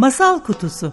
Masal Kutusu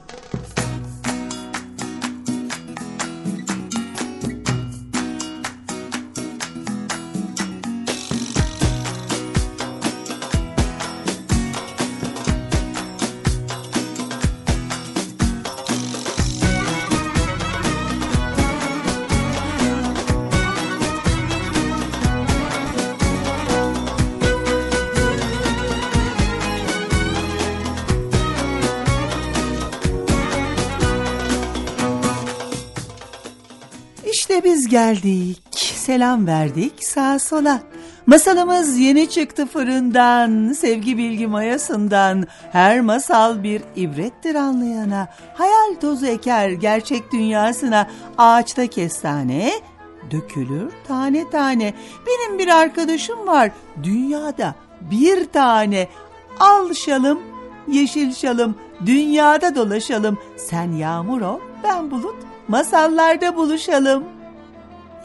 geldik, selam verdik sağa sola. Masalımız yeni çıktı fırından, sevgi bilgi mayasından. Her masal bir ibrettir anlayana. Hayal tozu eker gerçek dünyasına. Ağaçta kestane, dökülür tane tane. Benim bir arkadaşım var, dünyada bir tane. Al şalım, yeşil şalım, dünyada dolaşalım. Sen yağmur ol, ben bulut, masallarda buluşalım.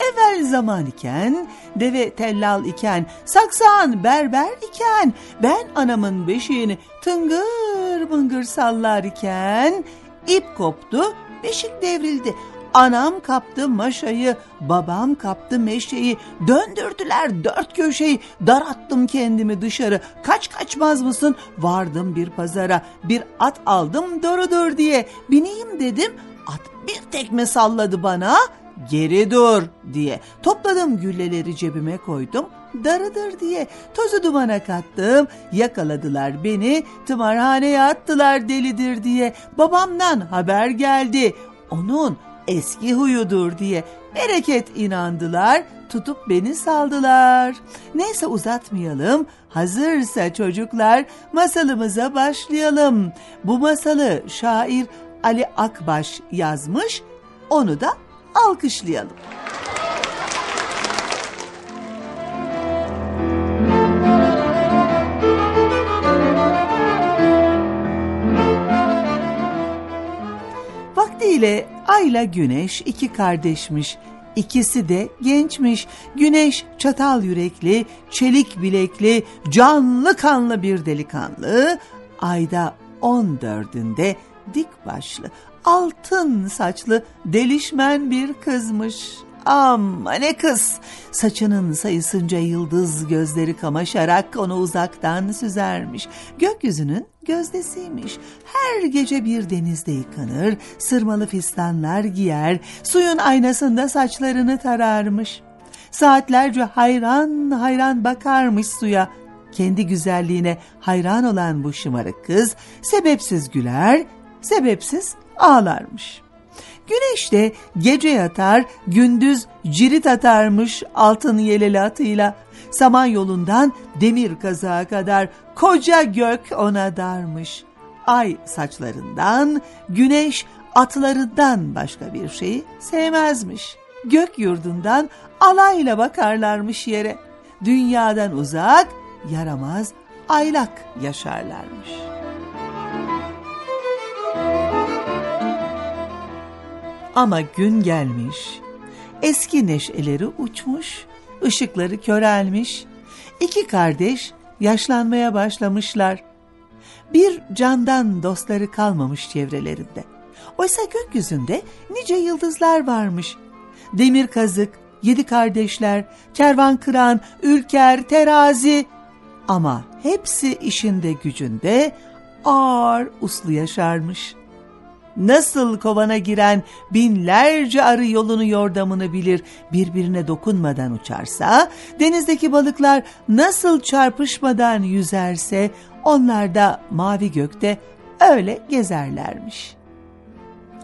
Evvel zaman iken, deve tellal iken, saksan berber iken, ben anamın beşiğini tıngır bıngır sallar iken, ip koptu, beşik devrildi. Anam kaptı maşayı, babam kaptı meşeyi, döndürdüler dört köşeyi, darattım kendimi dışarı. Kaç kaçmaz mısın? Vardım bir pazara, bir at aldım doğrudur diye. Bineyim dedim, at bir tekme salladı bana, geri dur diye. Topladım gülleleri cebime koydum, darıdır diye. Tozu dumana kattım, yakaladılar beni, tımarhaneye attılar delidir diye. Babamdan haber geldi, onun eski huyudur diye. Bereket inandılar, tutup beni saldılar. Neyse uzatmayalım, hazırsa çocuklar masalımıza başlayalım. Bu masalı şair Ali Akbaş yazmış, onu da alkışlayalım. Vaktiyle Ayla Güneş iki kardeşmiş. İkisi de gençmiş. Güneş çatal yürekli, çelik bilekli, canlı kanlı bir delikanlı. Ayda on dördünde dik başlı, altın saçlı, delişmen bir kızmış. Amma ne kız! Saçının sayısınca yıldız gözleri kamaşarak onu uzaktan süzermiş. Gökyüzünün gözdesiymiş. Her gece bir denizde yıkanır, sırmalı fistanlar giyer, suyun aynasında saçlarını tararmış. Saatlerce hayran hayran bakarmış suya. Kendi güzelliğine hayran olan bu şımarık kız sebepsiz güler, sebepsiz ağlarmış. Güneş de gece yatar, gündüz cirit atarmış altın yeleli atıyla. Saman yolundan demir kazağa kadar koca gök ona darmış. Ay saçlarından, güneş atlarından başka bir şeyi sevmezmiş. Gök yurdundan alayla bakarlarmış yere. Dünyadan uzak, yaramaz, aylak yaşarlarmış.'' Ama gün gelmiş, eski neşeleri uçmuş, ışıkları körelmiş. İki kardeş yaşlanmaya başlamışlar. Bir candan dostları kalmamış çevrelerinde. Oysa gökyüzünde nice yıldızlar varmış. Demir kazık, yedi kardeşler, kervan kıran, ülker, terazi. Ama hepsi işinde gücünde ağır uslu yaşarmış.'' Nasıl kovana giren binlerce arı yolunu yordamını bilir birbirine dokunmadan uçarsa, denizdeki balıklar nasıl çarpışmadan yüzerse onlar da mavi gökte öyle gezerlermiş.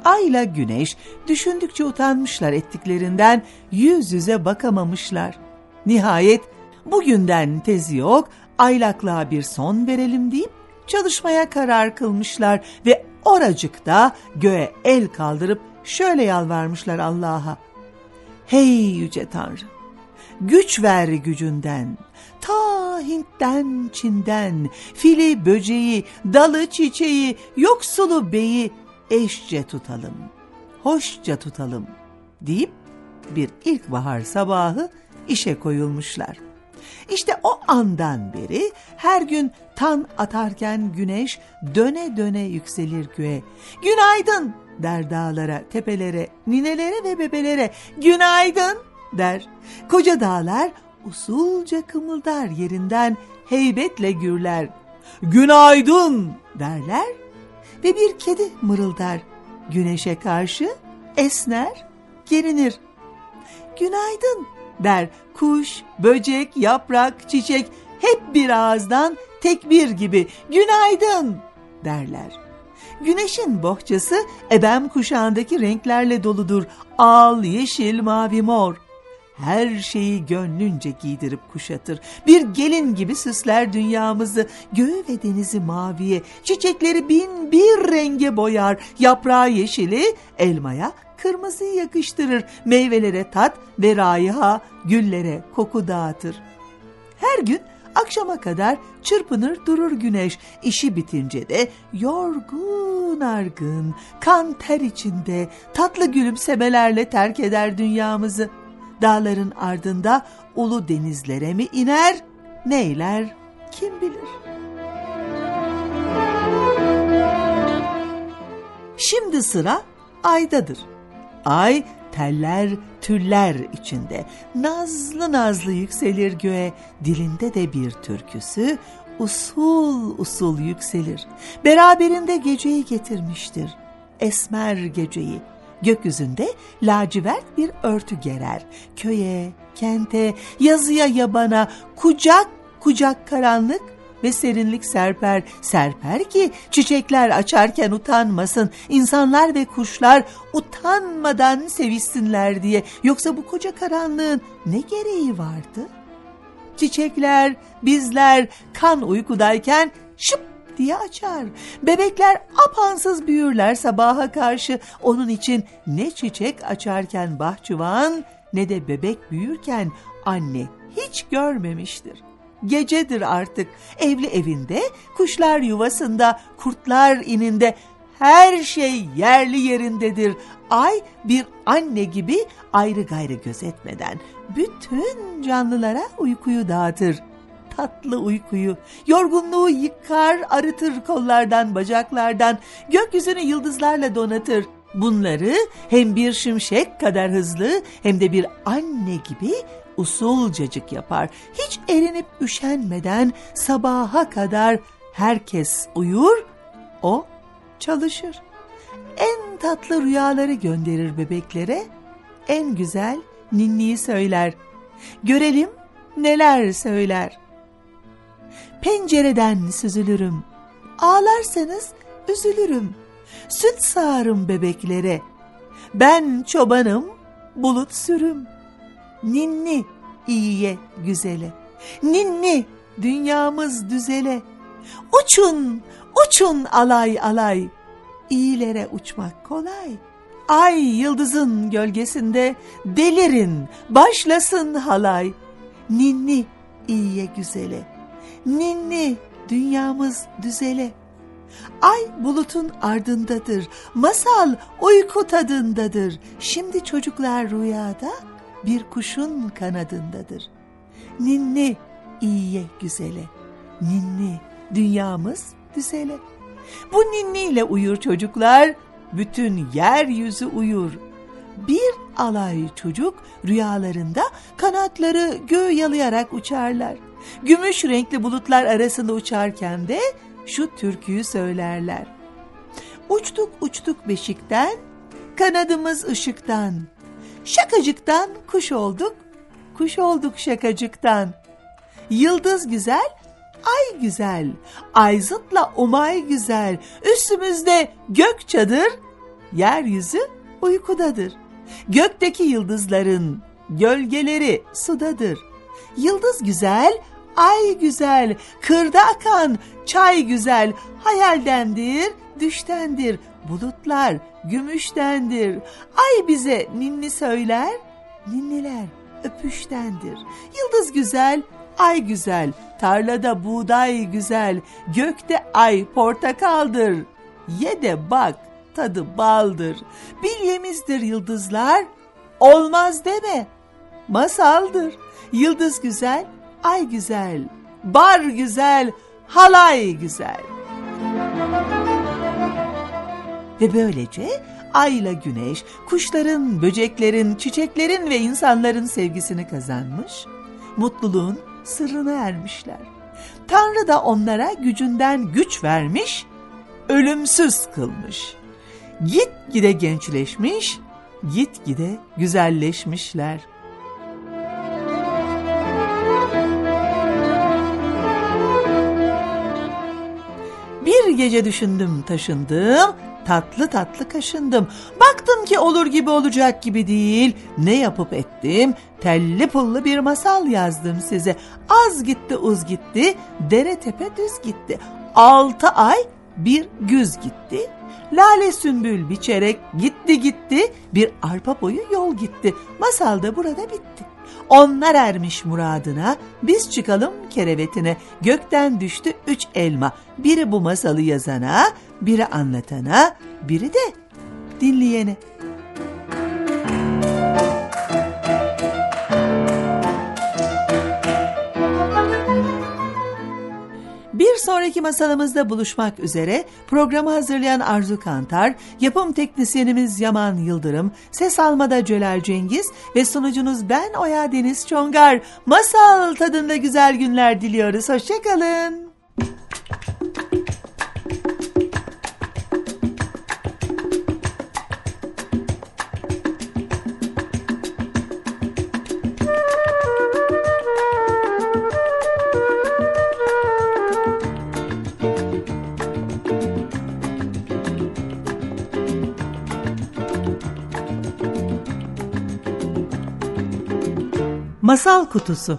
Ayla güneş düşündükçe utanmışlar ettiklerinden yüz yüze bakamamışlar. Nihayet bugünden tezi yok aylaklığa bir son verelim deyip çalışmaya karar kılmışlar ve oracıkta göğe el kaldırıp şöyle yalvarmışlar Allah'a. Hey yüce Tanrı, güç ver gücünden, ta Hint'ten Çin'den, fili böceği, dalı çiçeği, yoksulu beyi eşce tutalım, hoşça tutalım deyip bir ilkbahar sabahı işe koyulmuşlar. İşte o andan beri her gün tan atarken güneş döne döne yükselir göğe. Günaydın der dağlara, tepelere, ninelere ve bebelere. Günaydın der. Koca dağlar usulca kımıldar yerinden heybetle gürler. Günaydın derler ve bir kedi mırıldar. Güneşe karşı esner, gerinir. Günaydın der kuş, böcek, yaprak, çiçek hep bir ağızdan tekbir gibi günaydın derler. Güneşin bohçası ebem kuşağındaki renklerle doludur. Al, yeşil, mavi, mor. Her şeyi gönlünce giydirip kuşatır. Bir gelin gibi süsler dünyamızı. Göğü ve denizi maviye, çiçekleri bin bir renge boyar. Yaprağı yeşili, elmaya kırmızıyı yakıştırır. Meyvelere tat ve raiha, güllere koku dağıtır. Her gün akşama kadar çırpınır durur güneş. İşi bitince de yorgun argın, kan ter içinde, tatlı gülümsemelerle terk eder dünyamızı. Dağların ardında ulu denizlere mi iner, neyler kim bilir. Şimdi sıra aydadır. Ay teller tüller içinde nazlı nazlı yükselir göğe dilinde de bir türküsü usul usul yükselir. Beraberinde geceyi getirmiştir. Esmer geceyi. Gökyüzünde lacivert bir örtü gerer. Köye, kente, yazıya yabana kucak kucak karanlık ve serinlik serper, serper ki çiçekler açarken utanmasın, insanlar ve kuşlar utanmadan sevişsinler diye. Yoksa bu koca karanlığın ne gereği vardı? Çiçekler, bizler kan uykudayken şıp diye açar. Bebekler apansız büyürler sabaha karşı. Onun için ne çiçek açarken bahçıvan ne de bebek büyürken anne hiç görmemiştir gecedir artık. Evli evinde, kuşlar yuvasında, kurtlar ininde, her şey yerli yerindedir. Ay bir anne gibi ayrı gayrı gözetmeden bütün canlılara uykuyu dağıtır. Tatlı uykuyu, yorgunluğu yıkar, arıtır kollardan, bacaklardan, gökyüzünü yıldızlarla donatır. Bunları hem bir şimşek kadar hızlı hem de bir anne gibi usulcacık yapar. Hiç erinip üşenmeden sabaha kadar herkes uyur, o çalışır. En tatlı rüyaları gönderir bebeklere, en güzel ninniyi söyler. Görelim neler söyler. Pencereden süzülürüm, ağlarsanız üzülürüm. Süt sağarım bebeklere, ben çobanım, bulut sürüm. Ninni iyiye güzele. Ninni dünyamız düzele. Uçun, uçun alay alay. İyilere uçmak kolay. Ay yıldızın gölgesinde delirin, başlasın halay. Ninni iyiye güzele. Ninni dünyamız düzele. Ay bulutun ardındadır, masal uyku tadındadır. Şimdi çocuklar rüyada, bir kuşun kanadındadır. Ninni iyiye güzele, ninni dünyamız düzele. Bu ninniyle uyur çocuklar, bütün yeryüzü uyur. Bir alay çocuk rüyalarında kanatları göğe yalayarak uçarlar. Gümüş renkli bulutlar arasında uçarken de şu türküyü söylerler. Uçtuk uçtuk beşikten, kanadımız ışıktan. Şakacıktan kuş olduk, kuş olduk şakacıktan. Yıldız güzel, ay güzel, ayzıtla umay güzel. Üstümüzde gök çadır, yeryüzü uykudadır. Gökteki yıldızların gölgeleri sudadır. Yıldız güzel, ay güzel, kırda akan çay güzel, hayaldendir, düştendir, bulutlar gümüştendir. Ay bize ninni söyler, ninniler öpüştendir. Yıldız güzel, ay güzel, tarlada buğday güzel, gökte ay portakaldır. Ye de bak, tadı baldır. Bilyemizdir yıldızlar, olmaz deme, masaldır. Yıldız güzel, ay güzel, bar güzel, halay güzel. Ve böylece ayla güneş, kuşların, böceklerin, çiçeklerin ve insanların sevgisini kazanmış, mutluluğun sırrına ermişler. Tanrı da onlara gücünden güç vermiş, ölümsüz kılmış. Git gide gençleşmiş, git gide güzelleşmişler. Gece düşündüm taşındım, tatlı tatlı kaşındım. Baktım ki olur gibi olacak gibi değil. Ne yapıp ettim? Telli pullu bir masal yazdım size. Az gitti uz gitti, dere tepe düz gitti. Altı ay bir güz gitti. Lale sümbül biçerek gitti gitti, bir arpa boyu yol gitti. Masal da burada bitti. Onlar ermiş muradına, biz çıkalım kerevetine. Gökten düştü üç elma. Biri bu masalı yazana, biri anlatana, biri de dinleyene. Sonraki masalımızda buluşmak üzere programı hazırlayan Arzu Kantar, yapım teknisyenimiz Yaman Yıldırım, ses almada Celal Cengiz ve sunucunuz ben Oya Deniz Çongar. Masal tadında güzel günler diliyoruz. Hoşçakalın. Masal Kutusu